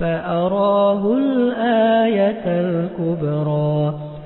فأراه الآية الكبرى.